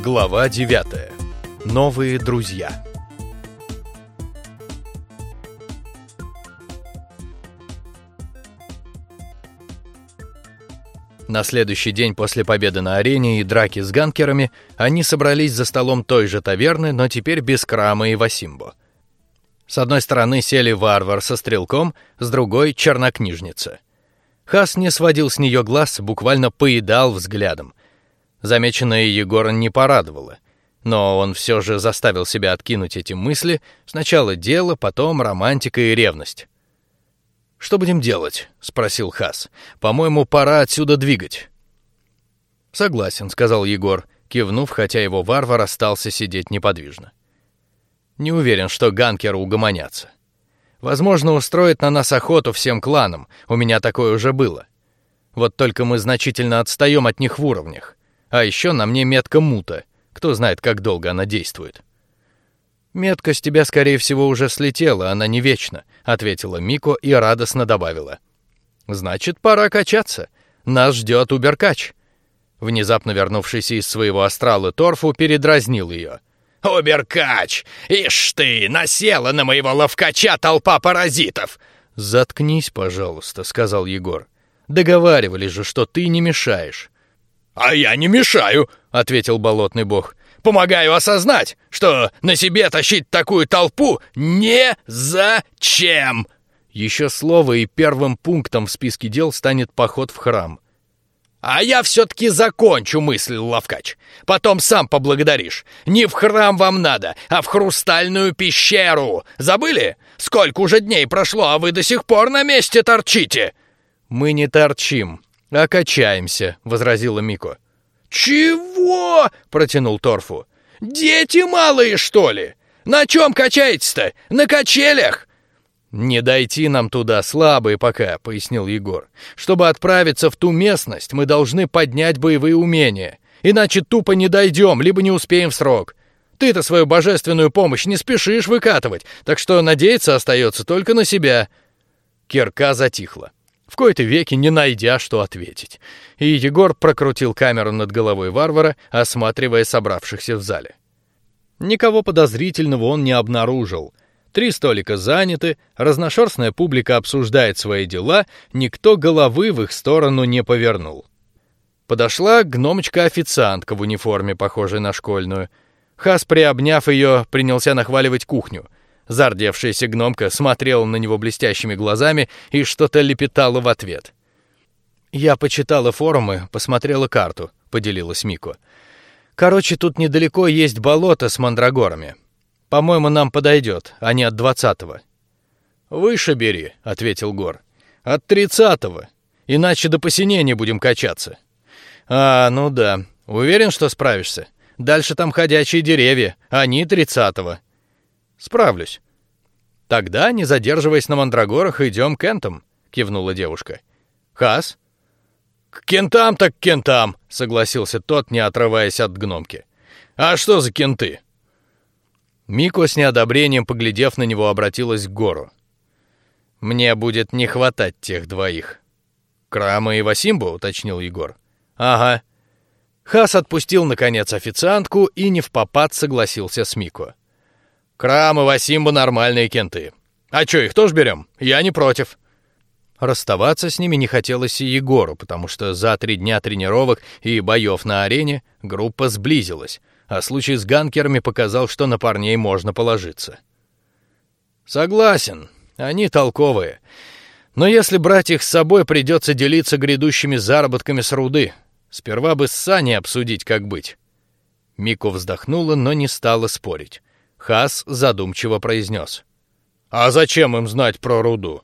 Глава 9. Новые друзья. На следующий день после победы на арене и драки с ганкерами они собрались за столом той же таверны, но теперь без Крама и Васимбо. С одной стороны сели варвар со стрелком, с другой чернокнижница. Хас не сводил с нее глаз, буквально поедал взглядом. Замеченное Егора не порадовало, но он все же заставил себя откинуть эти мысли. Сначала дело, потом романтика и ревность. Что будем делать? – спросил Хас. По-моему, пора отсюда двигать. Согласен, сказал Егор, кивнув, хотя его варвар остался сидеть неподвижно. Не уверен, что ганкеры угомонятся. Возможно, устроит на нас охоту всем кланам. У меня такое уже было. Вот только мы значительно отстаем от них в уровнях. А еще на мне метка мута. Кто знает, как долго она действует. Метка с тебя, скорее всего, уже слетела, она не вечна, ответила Мико и радостно добавила: значит, пора качаться. Нас ждет уберкач. Внезапно вернувшийся из своего астрала Торфу передразнил ее. «Уберкач! Ишь ты, насела на моего ловкача толпа паразитов!» «Заткнись, пожалуйста», — сказал Егор. «Договаривались же, что ты не мешаешь». «А я не мешаю», — ответил болотный бог. «Помогаю осознать, что на себе тащить такую толпу не зачем». Еще слово и первым пунктом в списке дел станет поход в храм. А я все-таки закончу, мысль Лавкач. Потом сам поблагодаришь. Не в храм вам надо, а в хрустальную пещеру. Забыли? Сколько уже дней прошло, а вы до сих пор на месте торчите? Мы не торчим, а качаемся, возразила Мико. Чего? протянул Торфу. Дети малые, что ли? На чем качаетесь-то? На качелях? Не дойти нам туда, слабые пока, пояснил Егор. Чтобы отправиться в ту местность, мы должны поднять боевые умения, иначе тупо не дойдем, либо не успеем в срок. Ты-то свою божественную помощь не спешишь выкатывать, так что надеяться остается только на себя. Кирка затихла, в кои-то веки не найдя что ответить, и Егор прокрутил камеру над головой варвара, осматривая собравшихся в зале. Никого подозрительного он не обнаружил. Три столика заняты, разношерстная публика обсуждает свои дела, никто головы в их сторону не повернул. Подошла гномочка-официантка в униформе, похожей на школьную. Хас, приобняв ее, принялся нахваливать кухню. Зардевшаяся гномка смотрела на него блестящими глазами и что-то лепетала в ответ. Я почитала форумы, посмотрела карту, поделилась Мико. Короче, тут недалеко есть болото с мандрагорами. По-моему, нам подойдет, а не от двадцатого. Выше бери, ответил Гор. От тридцатого, иначе до посинения будем качаться. А, ну да. Уверен, что справишься. Дальше там ходячие деревья, они тридцатого. Справлюсь. Тогда, не задерживаясь на мандрагорах, идем к кентам, кивнула девушка. Хас. К кентам так кентам, согласился тот, не отрываясь от гномки. А что за кенты? Мико с неодобрением, поглядев на него, обратилась к Гору. Мне будет не хватать тех двоих. Крама и Васимбу, уточнил Егор. Ага. Хас отпустил наконец официантку и не в попад согласился с Мико. Крам и Васимбу нормальные кенты. А чё, их тоже берем? Я не против. Расставаться с ними не хотелось и Егору, потому что за три дня тренировок и боев на арене группа сблизилась, а случай с ганкерами показал, что на парней можно положиться. Согласен, они толковые, но если брать их с собой, придется делиться грядущими заработками с руды. Сперва бы с Саней обсудить, как быть. Мико вздохнула, но не стала спорить. Хас задумчиво произнес: "А зачем им знать про руду?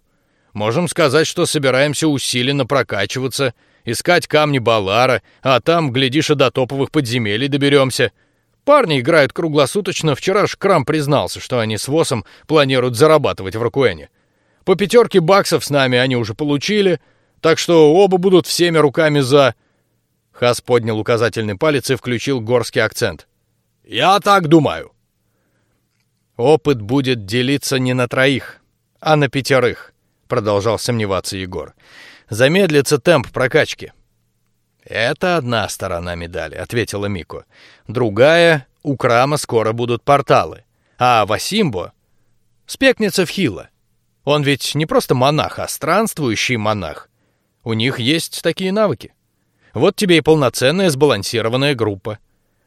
Можем сказать, что собираемся усиленно прокачиваться, искать камни Балара, а там глядишь и до топовых подземелий доберемся. Парни играют круглосуточно. Вчера Крам признался, что они с Восом планируют зарабатывать в Ракуэне. По пятерке баксов с нами они уже получили, так что оба будут всеми руками за. Хас поднял указательный палец и включил горский акцент. Я так думаю. Опыт будет делиться не на троих, а на пятерых, продолжал сомневаться Егор. Замедлится темп прокачки. Это одна сторона медали, ответила Мико. Другая, у Крама скоро будут порталы, а Васимбо спекнется в Хила. Он ведь не просто монах, а странствующий монах. У них есть такие навыки. Вот тебе и полноценная сбалансированная группа.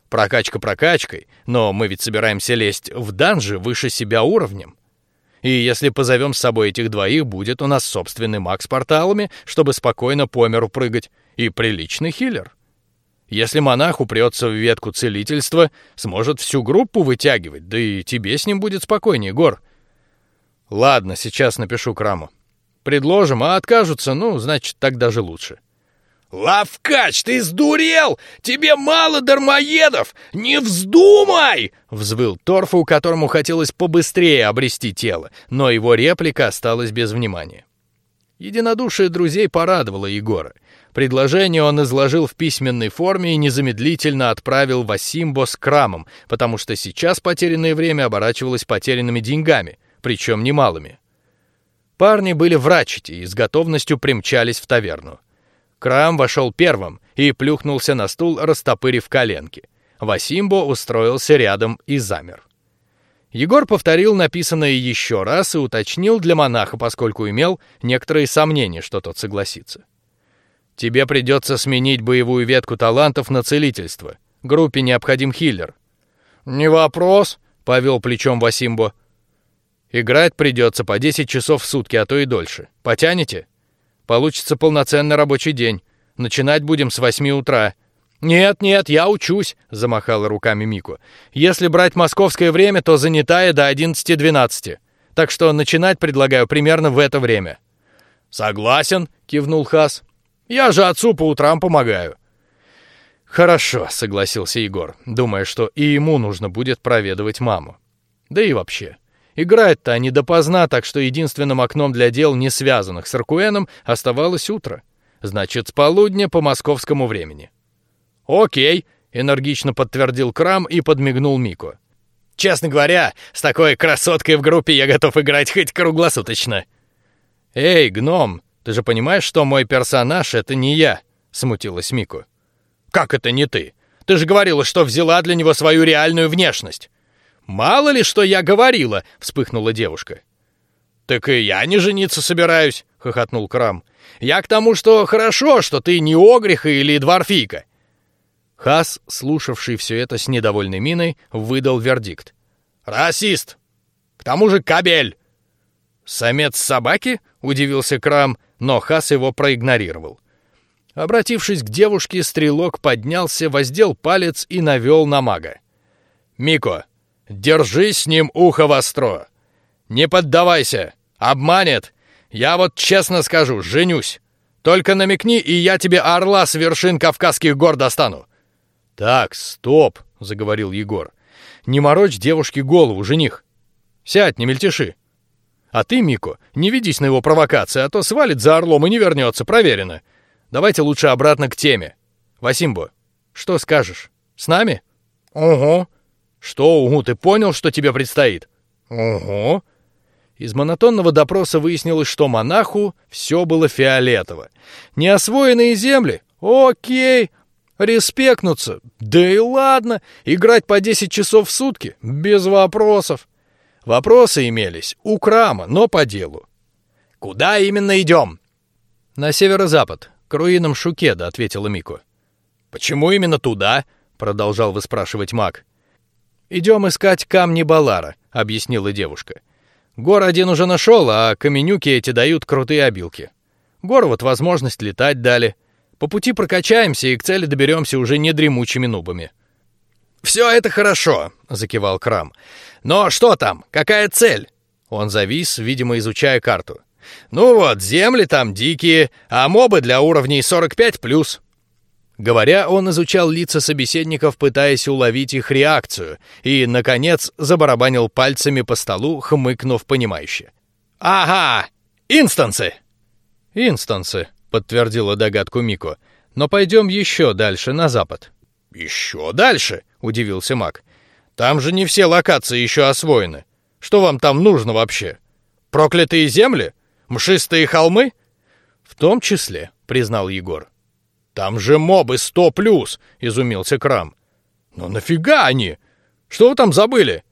Прокачка прокачкой, но мы ведь собираемся лезть в данжи выше себя уровнем. И если позовем с собой этих двоих, будет у нас собственный маг с порталами, чтобы спокойно по миру прыгать, и приличный хиллер. Если монах упрется в ветку целительства, сможет всю группу вытягивать, да и тебе с ним будет спокойнее, Гор. Ладно, сейчас напишу Краму. Предложим, а откажутся, ну, значит, так даже лучше. «Лавкач, ты сдурел! Тебе мало дармоедов! Не вздумай!» Взвыл Торфу, которому хотелось побыстрее обрести тело, но его реплика осталась без внимания. Единодушие друзей порадовало Егора. Предложение он изложил в письменной форме и незамедлительно отправил Васимбо с Крамом, потому что сейчас потерянное время оборачивалось потерянными деньгами, причем немалыми. Парни были в и с готовностью примчались в таверну. Крам вошел первым и плюхнулся на стул, растопырив коленки. Васимбо устроился рядом и замер. Егор повторил написанное еще раз и уточнил для монаха, поскольку имел некоторые сомнения, что тот согласится. Тебе придется сменить боевую ветку талантов на целительство. Группе необходим хиллер. Не вопрос, повел плечом Васимбо. Играть придется по 10 часов в сутки, а то и дольше. Потянете? Получится полноценный рабочий день. Начинать будем с восьми утра. Нет, нет, я учусь, замахала руками Мику. Если брать московское время, то занятая до одиннадцати двенадцати. Так что начинать предлагаю примерно в это время. Согласен, кивнул Хас. Я же отцу по утрам помогаю. Хорошо, согласился Егор, думая, что и ему нужно будет проведывать маму. Да и вообще, Играть-то они допоздна, так что единственным окном для дел, не связанных с Аркуэном, оставалось утро. Значит, с полудня по московскому времени. Окей, энергично подтвердил Крам и подмигнул Мико. Честно говоря, с такой красоткой в группе я готов играть хоть круглосуточно. Эй, гном, ты же понимаешь, что мой персонаж это не я? Смутилась Мико. Как это не ты? Ты же говорила, что взяла для него свою реальную внешность. Мало ли, что я говорила, вспыхнула девушка. Так и я не жениться собираюсь, хохотнул Крам. Я к тому, что хорошо, что ты не огриха или дворфийка. Хас, слушавший все это с недовольной миной, выдал вердикт. Расист. К тому же кабель. Самец собаки? удивился Крам, но Хас его проигнорировал. Обратившись к девушке, стрелок поднялся, воздел палец и навел на мага. Мико, Держи с ним ухо востро. Не поддавайся. Обманет. Я вот честно скажу, женюсь. Только намекни, и я тебе орла с вершин Кавказских гор достану. Так, стоп, заговорил Егор. Не морочь девушке голову, жених. Сядь, не мельтеши. А ты, Мико, не ведись на его провокации, а то свалит за орлом и не вернется, проверено. Давайте лучше обратно к теме. Васимбо, что скажешь? С нами? Угу. Что, угу, ты понял, что тебе предстоит? Угу. Из монотонного допроса выяснилось, что монаху все было фиолетово. Неосвоенные земли? Окей. Респектнуться? Да и ладно. Играть по 10 часов в сутки? Без вопросов. Вопросы имелись у Крама, но по делу. Куда именно идем? На северо-запад, к руинам Шукеда, ответила Мико. Почему именно туда? Продолжал выспрашивать маг. Идем искать камни Балара, объяснила девушка. Гор один уже нашел, а каменюки эти дают крутые обилки. Гор вот возможность летать дали. По пути прокачаемся и к цели доберемся уже не дремучими нубами. Все это хорошо, закивал Крам. Но что там? Какая цель? Он завис, видимо, изучая карту. Ну вот, земли там дикие, а мобы для уровней 45 плюс. Говоря, он изучал лица собеседников, пытаясь уловить их реакцию, и, наконец, забарабанил пальцами по столу, хмыкнув понимающе. «Ага! Инстансы!» «Инстансы», — подтвердила догадку Мико. «Но пойдем еще дальше, на запад». «Еще дальше?» — удивился Мак. «Там же не все локации еще освоены. Что вам там нужно вообще? Проклятые земли? Мшистые холмы?» «В том числе», — признал Егор. Там же мобы сто плюс, изумился Крам. Но нафига они? Что вы там забыли?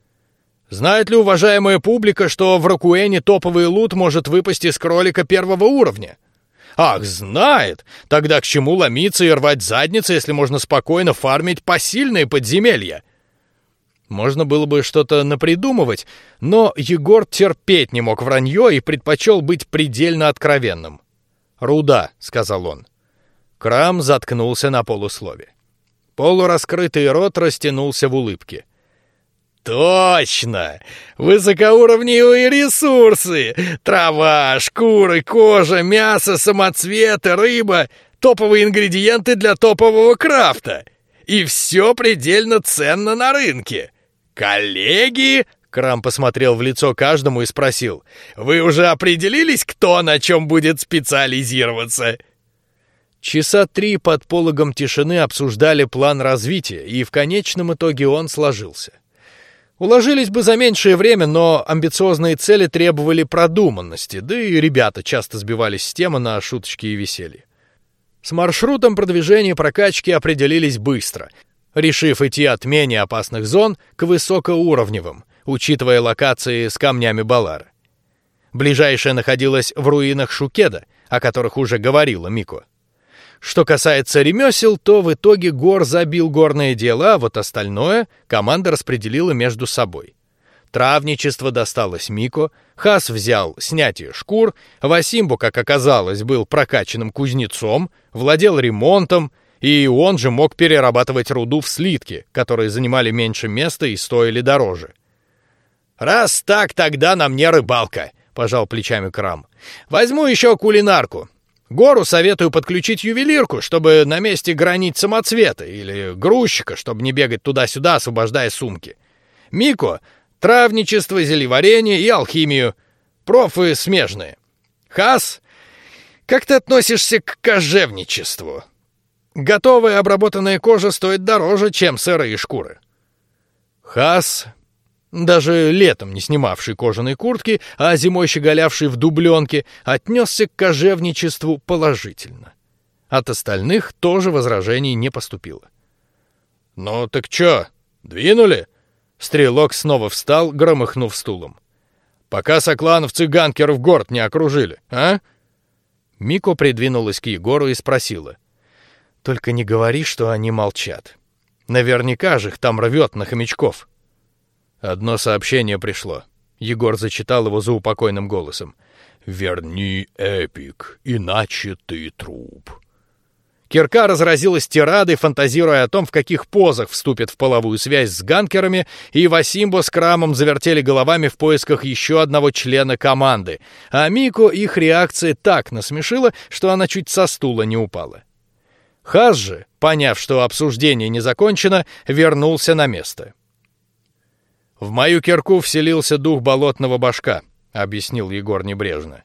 Знает ли уважаемая публика, что в Ракуэне топовый лут может выпасть из кролика первого уровня? Ах, знает! Тогда к чему ломиться и рвать задницы, если можно спокойно фармить посильные подземелья? Можно было бы что-то напридумывать, но Егор терпеть не мог вранье и предпочел быть предельно откровенным. «Руда», — сказал он. Крам заткнулся на полуслове. Полураскрытый рот растянулся в улыбке. Точно! Высокоуровневые ресурсы! Трава, шкуры, кожа, мясо, самоцветы, рыба, топовые ингредиенты для топового крафта. И все предельно ценно на рынке. Коллеги, Крам посмотрел в лицо каждому и спросил: "Вы уже определились, кто на чем будет специализироваться?" Часа три под пологом тишины обсуждали план развития, и в конечном итоге он сложился. Уложились бы за меньшее время, но амбициозные цели требовали продуманности, да и ребята часто сбивались с темы на шуточки и веселье. С маршрутом продвижения прокачки определились быстро, решив идти от менее опасных зон к высокоуровневым, учитывая локации с камнями Балара. Ближайшая находилась в руинах Шукеда, о которых уже говорила Мико. Что касается ремесел, то в итоге Гор забил горное дело, а вот остальное команда распределила между собой. Травничество досталось Мико, Хас взял снятие шкур, Васимбу, как оказалось, был прокачанным кузнецом, владел ремонтом, и он же мог перерабатывать руду в слитки, которые занимали меньше места и стоили дороже. Раз так, тогда на мне рыбалка, пожал плечами Крам. Возьму еще кулинарку. Гору советую подключить ювелирку, чтобы на месте гранить самоцвета, или грузчика, чтобы не бегать туда-сюда, освобождая сумки. Мико — травничество, зельеварение и алхимию. Профы смежные. Хас — как ты относишься к кожевничеству? Готовая обработанная кожа стоит дороже, чем сырые шкуры. Хас даже летом не снимавший кожаной куртки, а зимой щеголявший в дубленке, отнесся к кожевничеству положительно. От остальных тоже возражений не поступило. Ну так чё, двинули? Стрелок снова встал, громыхнув стулом. Пока соклановцы ганкеров город не окружили, а? Мико придвинулась к Егору и спросила: "Только не говори, что они молчат. Наверняка же их там рвет на хомячков". Одно сообщение пришло. Егор зачитал его заупокойным голосом. «Верни Эпик, иначе ты труп». Кирка разразилась тирадой, фантазируя о том, в каких позах вступит в половую связь с ганкерами, и Васимбо с Крамом завертели головами в поисках еще одного члена команды, а Мико их реакция так насмешила, что она чуть со стула не упала. Хаз же, поняв, что обсуждение не закончено, вернулся на место. В мою кирку вселился дух болотного башка, объяснил Егор небрежно.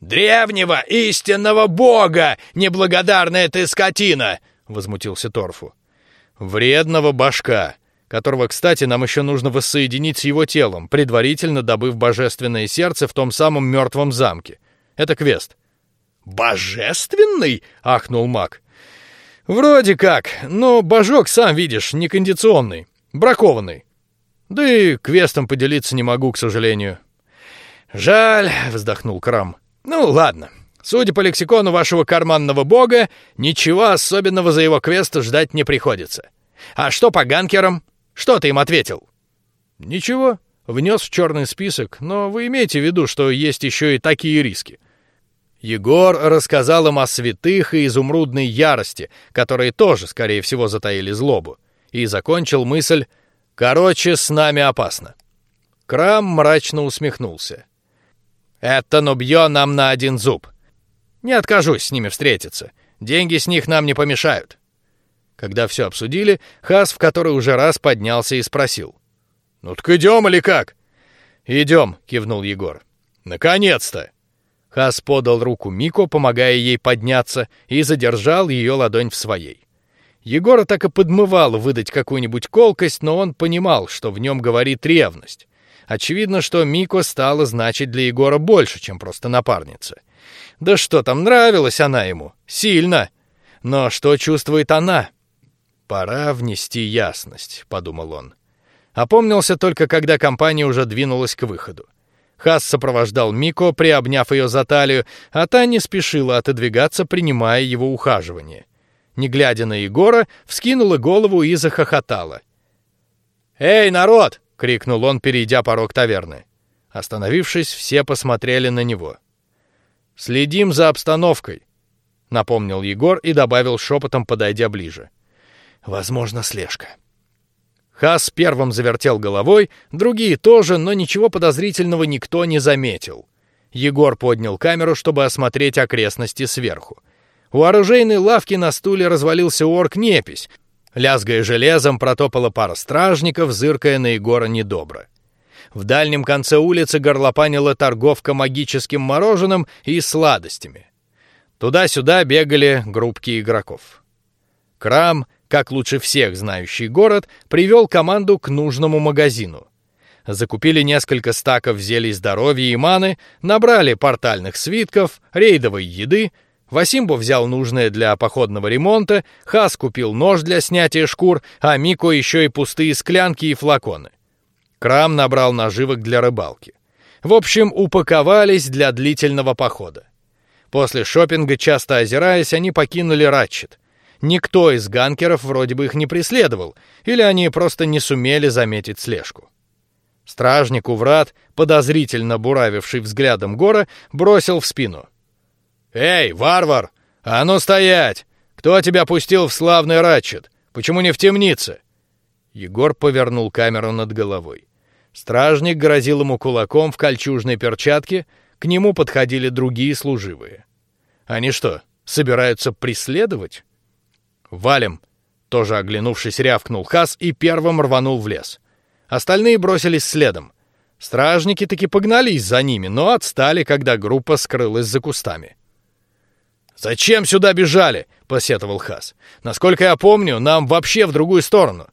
Древнего истинного бога, неблагодарная ты скотина, возмутился Торфу. Вредного башка, которого, кстати, нам еще нужно воссоединить с его телом, предварительно добыв божественное сердце в том самом мертвом замке. Это квест. Божественный? ахнул маг. Вроде как, но божок сам видишь, некондиционный, бракованный. Да и квестом поделиться не могу, к сожалению. Жаль, вздохнул Крам. Ну ладно. Судя по лексикону вашего карманного бога, ничего особенного за его квест ждать не приходится. А что по ганкерам? Что ты им ответил? Ничего. Внес в черный список, но вы имеете в виду, что есть еще и такие риски. Егор рассказал им о святых и изумрудной ярости, которые тоже, скорее всего, затаили злобу, и закончил мысль Короче, с нами опасно. Крам мрачно усмехнулся. Это нубье нам на один зуб. Не откажусь с ними встретиться. Деньги с них нам не помешают. Когда все обсудили, Хас в который уже раз поднялся и спросил: "Ну так идем или как?" "Идем", кивнул Егор. "Наконец-то!" Хас подал руку Мико, помогая ей подняться, и задержал ее ладонь в своей. Егора так и подмывало выдать какую-нибудь колкость, но он понимал, что в нем говорит ревность. Очевидно, что Мико стала значить для Егора больше, чем просто напарница. Да что там, нравилась она ему сильно. Но что чувствует она? Пора внести ясность, подумал он. Опомнился только, когда компания уже двинулась к выходу. Хас сопровождал Мико, приобняв ее за талию, а та не спешила отодвигаться, принимая его ухаживание. Не глядя на Егора, вскинула голову и захохотала. «Эй, народ!» — крикнул он, перейдя порог таверны. Остановившись, все посмотрели на него. Следим за обстановкой, напомнил Егор и добавил шепотом, подойдя ближе. Возможно, слежка. Хас первым завертел головой, другие тоже, но ничего подозрительного никто не заметил. Егор поднял камеру, чтобы осмотреть окрестности сверху. У оружейной лавки на стуле развалился орк-непись. Лязгая железом, протопала пара стражников, зыркая на Егора недобро. В дальнем конце улицы горлопанила торговка магическим мороженым и сладостями. Туда-сюда бегали группки игроков. Крам, как лучше всех знающий город, привел команду к нужному магазину. Закупили несколько стаков зелий здоровья и маны, набрали портальных свитков, рейдовой еды. Васимбо взял нужное для походного ремонта, Хас купил нож для снятия шкур, а Мико еще и пустые склянки и флаконы. Крам набрал наживок для рыбалки. В общем, упаковались для длительного похода. После шопинга, часто озираясь, они покинули Ратчет. Никто из ганкеров вроде бы их не преследовал, или они просто не сумели заметить слежку. Стражник у врат, подозрительно буравивший взглядом Гора, бросил в спину: "Эй, варвар, а ну стоять! Кто тебя пустил в славный Ратчет? Почему не в темнице?" Егор повернул камеру над головой. Стражник грозил ему кулаком в кольчужной перчатке, к нему подходили другие служивые. Они что, собираются преследовать? Валим! Тоже оглянувшись, рявкнул Хас и первым рванул в лес. Остальные бросились следом. Стражники таки погнались за ними, но отстали, когда группа скрылась за кустами. Зачем сюда бежали? посетовал Хас. Насколько я помню, нам вообще в другую сторону.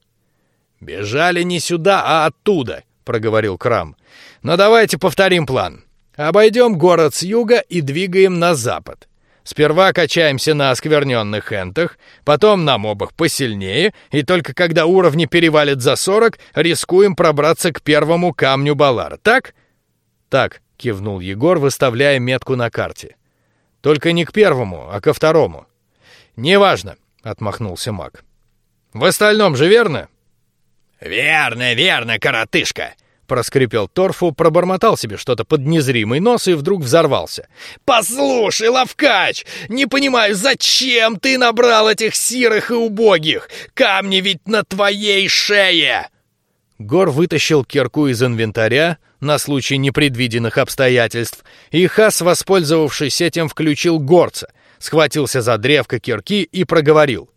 Бежали не сюда, а оттуда, проговорил Крам. Но давайте повторим план. Обойдем город с юга и двигаем на запад. Сперва качаемся на оскверненных энтах, потом на мобах посильнее, и только когда уровни перевалят за сорок, рискуем пробраться к первому камню Балар. Так? Так, кивнул Егор, выставляя метку на карте. Только не к первому, а ко второму. Неважно, отмахнулся Мак. В остальном же верно? «Верно, верно, коротышка!» Проскрипел Торфу, пробормотал себе что-то под незримый нос и вдруг взорвался. «Послушай, Лавкач, не понимаю, зачем ты набрал этих сирых и убогих? Камни ведь на твоей шее!» Гор вытащил кирку из инвентаря на случай непредвиденных обстоятельств, и Хас, воспользовавшись этим, включил горца, схватился за древко кирки и проговорил.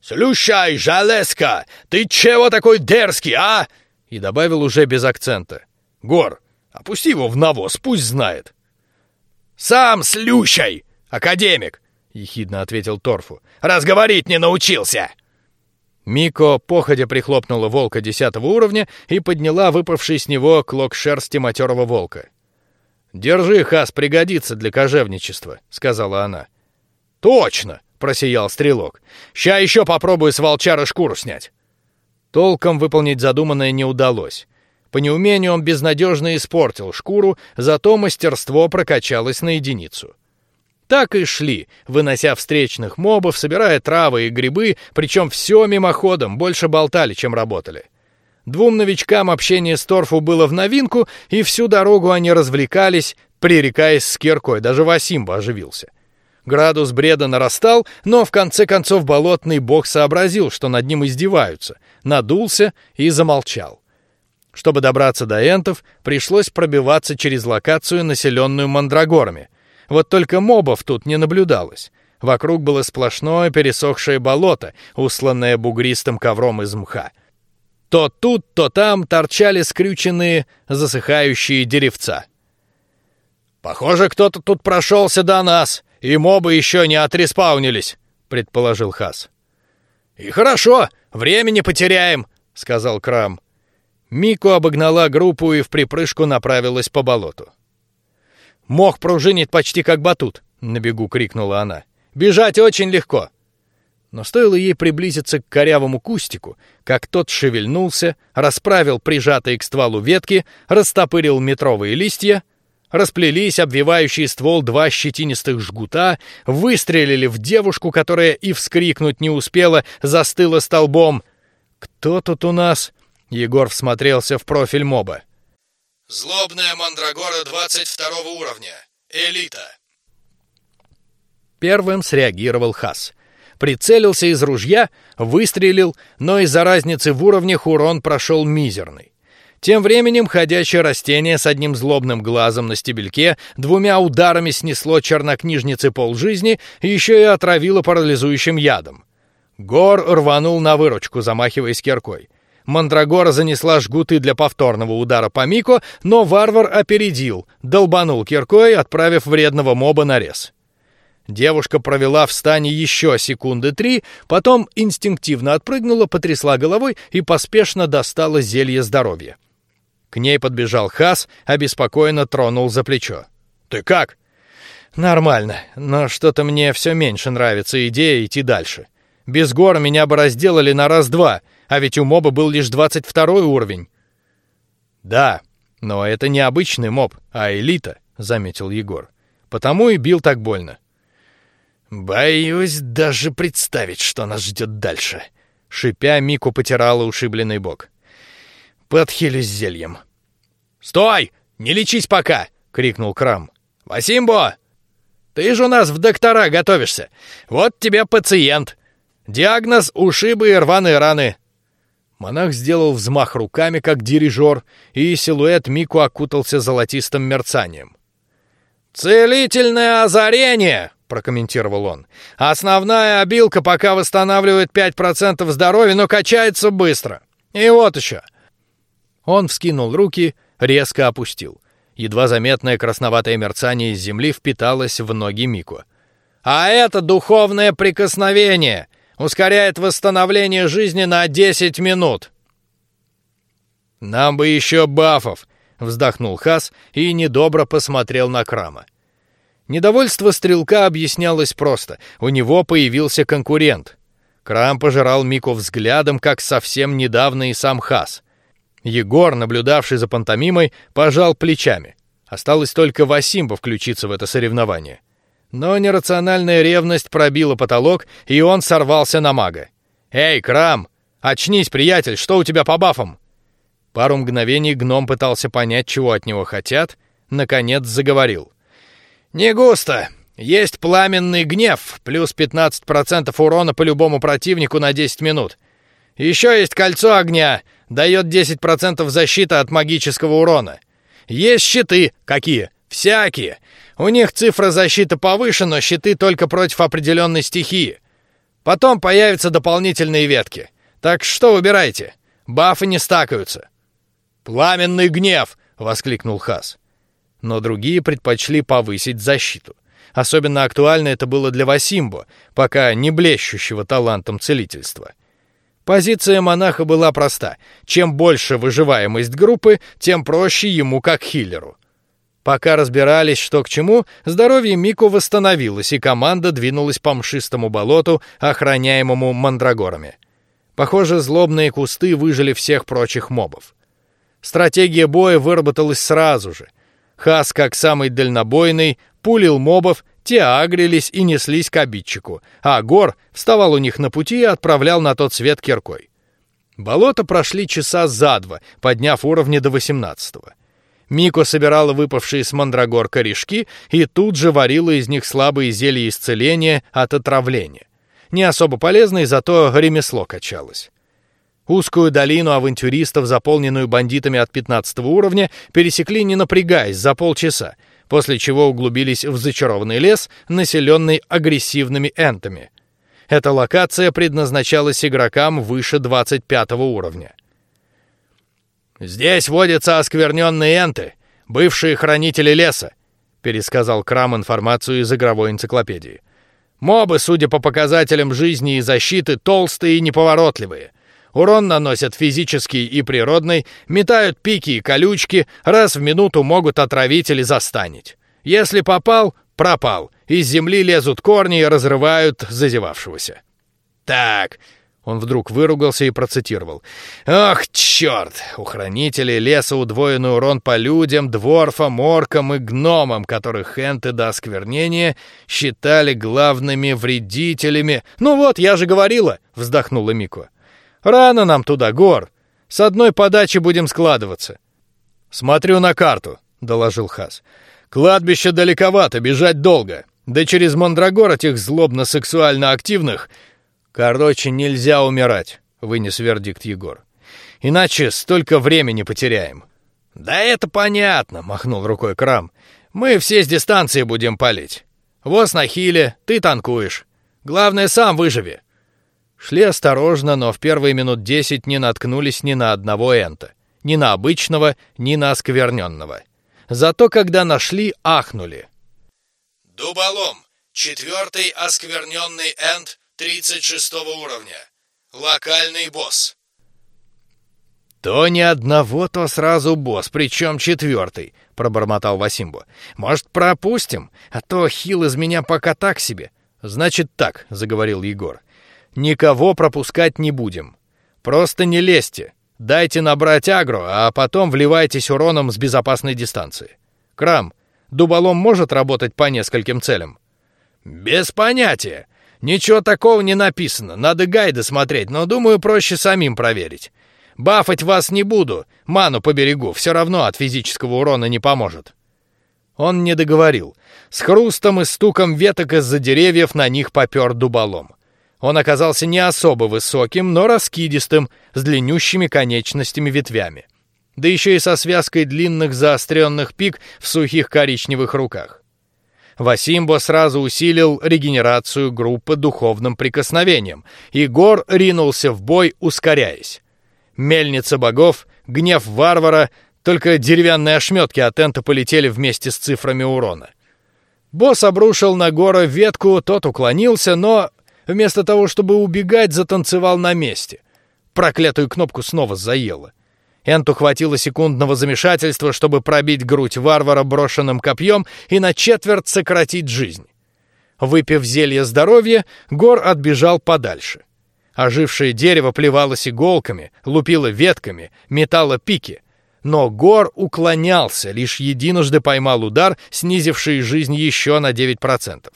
«Слушай, Жалеска, ты чего такой дерзкий, а?» И добавил уже без акцента. «Гор, опусти его в навоз, пусть знает». «Сам слющай, академик!» — ехидно ответил Торфу. «Разговорить не научился!» Мико походя прихлопнула волка десятого уровня и подняла выпавший с него клок шерсти матерого волка. «Держи, Хас, пригодится для кожевничества», — сказала она. «Точно!» просиял стрелок. Ща еще попробую с волчара шкуру снять. Толком выполнить задуманное не удалось. По неумению он безнадежно испортил шкуру, зато мастерство прокачалось на единицу. Так и шли, вынося встречных мобов, собирая травы и грибы, причем все мимоходом, больше болтали, чем работали. Двум новичкам общение с Торфу было в новинку, и всю дорогу они развлекались, пререкаясь с киркой, даже Васимба оживился. Градус бреда нарастал, но в конце концов болотный бог сообразил, что над ним издеваются, надулся и замолчал. Чтобы добраться до энтов, пришлось пробиваться через локацию, населенную мандрагорами. Вот только мобов тут не наблюдалось. Вокруг было сплошное пересохшее болото, усланное бугристым ковром из мха. То тут, то там торчали скрюченные, засыхающие деревца. Похоже, кто-то тут прошелся до нас, и мобы еще не отреспаунились, предположил Хас. И хорошо, времени потеряем, сказал Крам. Мико обогнала группу и в припрыжку направилась по болоту. Мох пружинит почти как батут, на бегу крикнула она. Бежать очень легко. Но стоило ей приблизиться к корявому кустику, как тот шевельнулся, расправил прижатые к стволу ветки, растопырил метровые листья, расплелись обвивающие ствол два щетинистых жгута, выстрелили в девушку, которая и вскрикнуть не успела, застыла столбом. Кто тут у нас? Егор всмотрелся в профиль моба. Злобная мандрагора 22 уровня. Элита. Первым среагировал Хас прицелился из ружья, выстрелил, но из-за разницы в уровнях урон прошел мизерный. Тем временем ходячее растение с одним злобным глазом на стебельке двумя ударами снесло чернокнижнице полжизни и еще и отравило парализующим ядом. Гор рванул на выручку, замахиваясь киркой. Мандрагора занесла жгуты для повторного удара по Мико, но варвар опередил, долбанул киркой, отправив вредного моба на рез. Девушка провела в стане еще секунды три, потом инстинктивно отпрыгнула, потрясла головой и поспешно достала зелье здоровья. К ней подбежал Хас, обеспокоенно тронул за плечо. Ты как? Нормально, но что-то мне все меньше нравится идея идти дальше. Без гор меня бы разделали на раз-два, а ведь у моба был лишь двадцать второй уровень. Да, но это не обычный моб, а элита, заметил Егор. Потому и бил так больно. Боюсь даже представить, что нас ждет дальше. Шипя, Мику потирала ушибленный бок. Подхилюсь зельем. Стой! Не лечись пока! крикнул Крам. Васимбо, ты же у нас в доктора готовишься. Вот тебе пациент. Диагноз: ушибы и рваные раны. Монах сделал взмах руками, как дирижер, и силуэт Мику окутался золотистым мерцанием. Целительное озарение, прокомментировал он. Основная обилка пока восстанавливает 5% здоровья, но качается быстро. И вот еще. Он вскинул руки, резко опустил. Едва заметное красноватое мерцание из земли впиталось в ноги Мико. А это духовное прикосновение ускоряет восстановление жизни на 10 минут. Нам бы еще бафов, вздохнул Хас и недобро посмотрел на Крама. Недовольство стрелка объяснялось просто: у него появился конкурент. Крам пожирал Мико взглядом, как совсем недавно и сам Хас. Егор, наблюдавший за пантомимой, пожал плечами. Осталось только Васимба включиться в это соревнование. Но нерациональная ревность пробила потолок, и он сорвался на мага. Эй, Крам, очнись, приятель, что у тебя по бафам? Пару мгновений гном пытался понять, чего от него хотят, наконец заговорил. Не густо. Есть пламенный гнев, плюс 15% урона по любому противнику на 10 минут. Еще есть кольцо огня, дает 10% защиты от магического урона. Есть щиты, какие? Всякие. У них цифра защиты повыше, но щиты только против определенной стихии. Потом появятся дополнительные ветки. Так что выбирайте. Бафы не стакаются. Пламенный гнев, воскликнул Хас но другие предпочли повысить защиту. Особенно актуально это было для Васимбо, пока не блещущего талантом целительства. Позиция монаха была проста: чем больше выживаемость группы, тем проще ему как хиллеру. Пока разбирались, что к чему, здоровье Мику восстановилось, и команда двинулась по мшистому болоту, охраняемому мандрагорами. Похоже, злобные кусты выжили всех прочих мобов. Стратегия боя выработалась сразу же. Хас, как самый дальнобойный, пулил мобов, те агрились и неслись к обидчику, а Гор вставал у них на пути и отправлял на тот свет киркой. Болото прошли часа за два, подняв уровни до восемнадцатого. Мико собирала выпавшие с мандрагор корешки и тут же варила из них слабые зелья исцеления от отравления. Не особо полезные, зато ремесло качалось. Узкую долину авантюристов, заполненную бандитами от 15 уровня, пересекли не напрягаясь за полчаса, после чего углубились в зачарованный лес, населенный агрессивными энтами. Эта локация предназначалась игрокам выше 25 уровня. Здесь водятся оскверненные энты, бывшие хранители леса, пересказал Крам информацию из игровой энциклопедии. Мобы, судя по показателям жизни и защиты, толстые и неповоротливые. Урон наносят физический и природный, метают пики и колючки, раз в минуту могут отравить или застанить. Если попал, пропал. Из земли лезут корни и разрывают зазевавшегося. Так, он вдруг выругался и процитировал. «Ох, черт! У хранителей леса удвоенный урон по людям, дворфам, оркам и гномам, которых хенты до осквернения считали главными вредителями». «Ну вот, я же говорила!» — вздохнула Мико. «Рано нам туда, Гор. С одной подачи будем складываться». «Смотрю на карту», — доложил Хас. «Кладбище далековато, бежать долго. Да через Мандрагор этих злобно-сексуально активных Короче, нельзя умирать, вынес вердикт Егор. Иначе столько времени потеряем. Да это понятно, махнул рукой Крам. Мы все с дистанции будем палить. Воз на хиле, ты танкуешь. Главное, сам выживи. Шли осторожно, но в первые минут десять не наткнулись ни на одного энта, ни на обычного, ни на оскверненного. Зато когда нашли, ахнули. Дуболом, четвертый оскверненный энт 36 уровня. Локальный босс. То ни одного, то сразу босс, причем четвертый, пробормотал Васимбо. Может, пропустим, а то хил из меня пока так себе. Значит так, заговорил Егор. Никого пропускать не будем. Просто не лезьте. Дайте набрать агро, а потом вливайтесь уроном с безопасной дистанции. Крам, дуболом может работать по нескольким целям. Без понятия. Ничего такого не написано, надо гайды смотреть, но думаю, проще самим проверить. Бафать вас не буду, ману поберегу, все равно от физического урона не поможет. Он не договорил. С хрустом и стуком веток из-за деревьев на них попер дуболом. Он оказался не особо высоким, но раскидистым, с длиннющими конечностями ветвями, да еще и со связкой длинных заостренных пик в сухих коричневых руках. Васимбо сразу усилил регенерацию группы духовным прикосновением, и Гор ринулся в бой, ускоряясь. Мельница богов, гнев варвара, только деревянные ошметки от энта полетели вместе с цифрами урона. Босс обрушил на Гора ветку, тот уклонился, но вместо того, чтобы убегать, затанцевал на месте. Проклятую кнопку снова заело. Энту хватило секундного замешательства, чтобы пробить грудь варвара брошенным копьем и на четверть сократить жизнь. Выпив зелье здоровья, Гор отбежал подальше. Ожившее дерево плевалось иголками, лупило ветками, метало пики. Но Гор уклонялся, лишь единожды поймал удар, снизивший жизнь еще на 9%.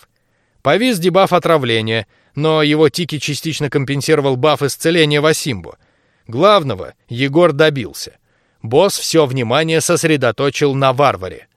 Повис дебаф отравления, но его тики частично компенсировал баф исцеления Васимбу — Главного Егор добился. Босс все внимание сосредоточил на варваре.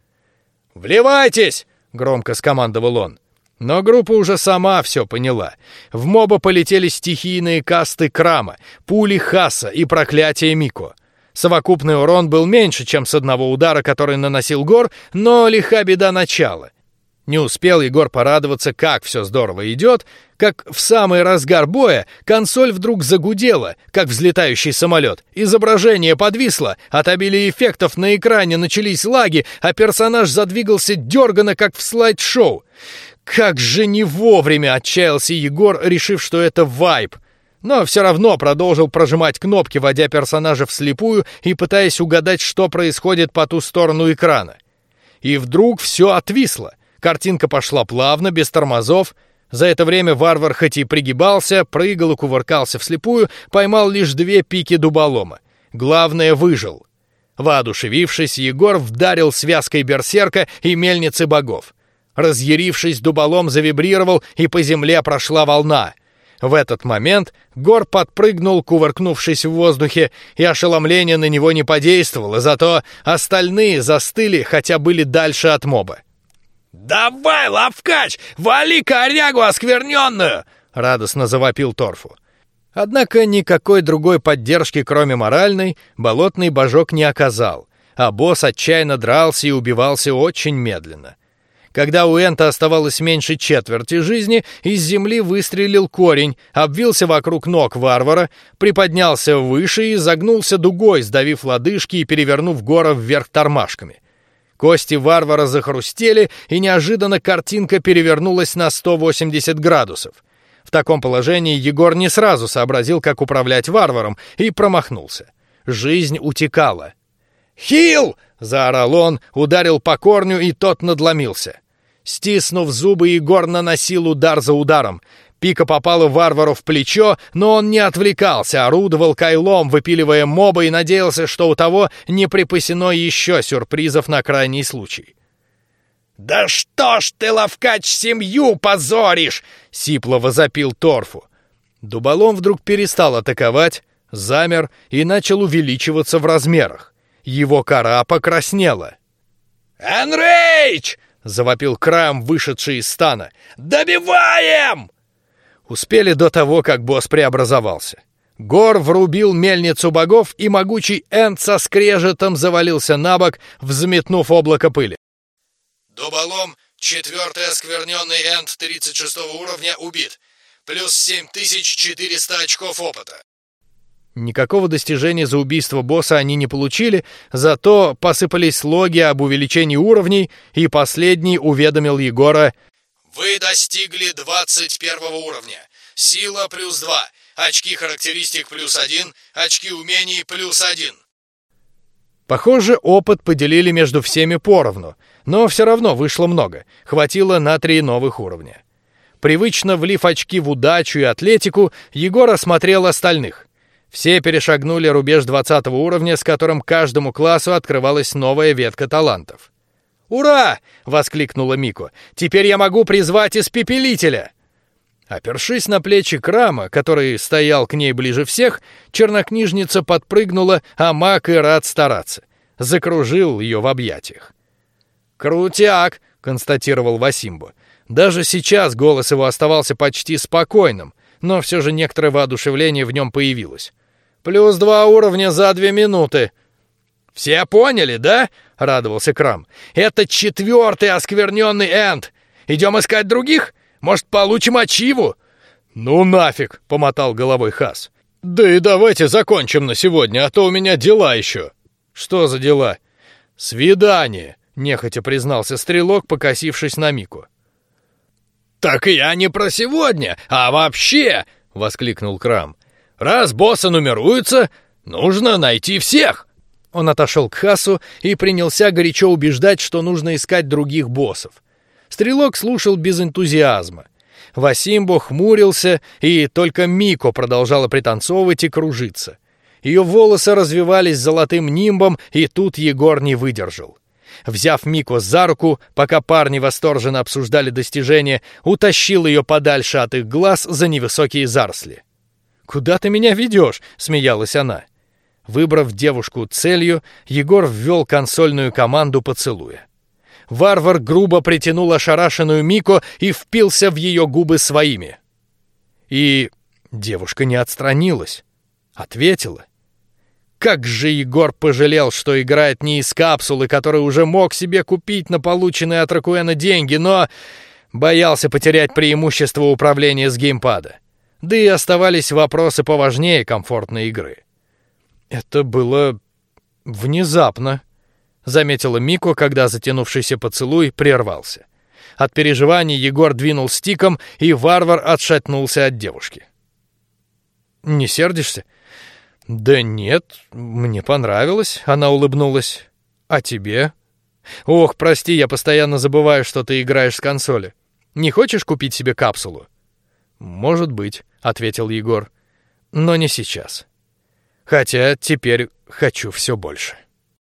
«Вливайтесь!» — громко скомандовал он. Но группа уже сама все поняла. В моба полетели стихийные касты Крама, пули Хаса и проклятие Мико. Совокупный урон был меньше, чем с одного удара, который наносил Гор, но лиха беда начала — не успел Егор порадоваться, как все здорово идет, как в самый разгар боя консоль вдруг загудела, как взлетающий самолет. Изображение подвисло, от обилия эффектов на экране начались лаги, а персонаж задвигался дергано, как в слайд-шоу. Как же не вовремя отчаялся Егор, решив, что это вайп. Но все равно продолжил прожимать кнопки, водя персонажа вслепую и пытаясь угадать, что происходит по ту сторону экрана. И вдруг все отвисло. Картинка пошла плавно, без тормозов. За это время варвар хоть и пригибался, прыгал и кувыркался вслепую, поймал лишь две пики дуболома. Главное, выжил. Воодушевившись, Егор вдарил связкой берсерка и мельницы богов. Разъярившись, дуболом завибрировал, и по земле прошла волна. В этот момент Гор подпрыгнул, кувыркнувшись в воздухе, и ошеломление на него не подействовало, зато остальные застыли, хотя были дальше от моба. «Давай, лавкач, вали корягу оскверненную!» — радостно завопил Торфу. Однако никакой другой поддержки, кроме моральной, болотный божок не оказал, а босс отчаянно дрался и убивался очень медленно. Когда у Энта оставалось меньше четверти жизни, из земли выстрелил корень, обвился вокруг ног варвара, приподнялся выше и загнулся дугой, сдавив лодыжки и перевернув гора вверх тормашками. Кости варвара захрустели, и неожиданно картинка перевернулась на 180 градусов. В таком положении Егор не сразу сообразил, как управлять варваром, и промахнулся. Жизнь утекала. «Хил!» — заорал он, ударил по корню, и тот надломился. Стиснув зубы, Егор наносил удар за ударом. Пика попала варвару в плечо, но он не отвлекался, орудовал кайлом, выпиливая моба и надеялся, что у того не припасено еще сюрпризов на крайний случай. «Да что ж ты, ловкач, семью позоришь!» — сипло возопил Торфу. Дуболом вдруг перестал атаковать, замер и начал увеличиваться в размерах. Его кора покраснела. «Энрейч!» — завопил Крам, вышедший из стана. «Добиваем!» Успели до того, как босс преобразовался. Гор врубил мельницу богов, и могучий Энд со скрежетом завалился на бок, взметнув облако пыли. Дуболом, четвертый оскверненный Энд 36 уровня, убит. Плюс 7400 очков опыта. Никакого достижения за убийство босса они не получили, зато посыпались логи об увеличении уровней, и последний уведомил Егора вы достигли 21 уровня. Сила плюс 2, очки характеристик плюс 1, очки умений плюс 1. Похоже, опыт поделили между всеми поровну, но все равно вышло много. Хватило на три новых уровня. Привычно влив очки в удачу и атлетику, Егор осмотрел остальных. Все перешагнули рубеж 20 уровня, с которым каждому классу открывалась новая ветка талантов. «Ура!» — воскликнула Мико. «Теперь я могу призвать испепелителя!» Опершись на плечи Крама, который стоял к ней ближе всех, чернокнижница подпрыгнула, а маг и рад стараться. Закружил ее в объятиях. «Крутяк!» — констатировал Васимбо. Даже сейчас голос его оставался почти спокойным, но все же некоторое воодушевление в нем появилось. «Плюс два уровня за две минуты!» «Все поняли, да?» — радовался Крам. «Это четвертый оскверненный Энд. Идем искать других? Может, получим ачиву?» «Ну нафиг!» — помотал головой Хас. «Да и давайте закончим на сегодня, а то у меня дела еще». «Что за дела?» «Свидание», — нехотя признался Стрелок, покосившись на Мику. «Так я не про сегодня, а вообще!» — воскликнул Крам. «Раз боссы нумеруются, нужно найти всех!» Он отошел к Хасу и принялся горячо убеждать, что нужно искать других боссов. Стрелок слушал без энтузиазма. Васимбо хмурился, и только Мико продолжала пританцовывать и кружиться. Ее волосы развивались золотым нимбом, и тут Егор не выдержал. Взяв Мико за руку, пока парни восторженно обсуждали достижения, утащил ее подальше от их глаз за невысокие заросли. «Куда ты меня ведешь?» — смеялась она. Выбрав девушку целью, Егор ввел консольную команду поцелуя. Варвар грубо притянул ошарашенную Мико и впился в ее губы своими. И девушка не отстранилась, ответила. Как же Егор пожалел, что играет не из капсулы, которую уже мог себе купить на полученные от Ракуэна деньги, но боялся потерять преимущество управления с геймпада. Да и оставались вопросы поважнее комфортной игры. Это было внезапно, заметила Мико, когда затянувшийся поцелуй прервался. От переживаний Егор двинул стиком, и варвар отшатнулся от девушки. Не сердишься? Да нет, мне понравилось. Она улыбнулась. А тебе? Ох, прости, я постоянно забываю, что ты играешь с консоли. Не хочешь купить себе капсулу? Может быть, ответил Егор, но не сейчас. Хотя теперь хочу все больше.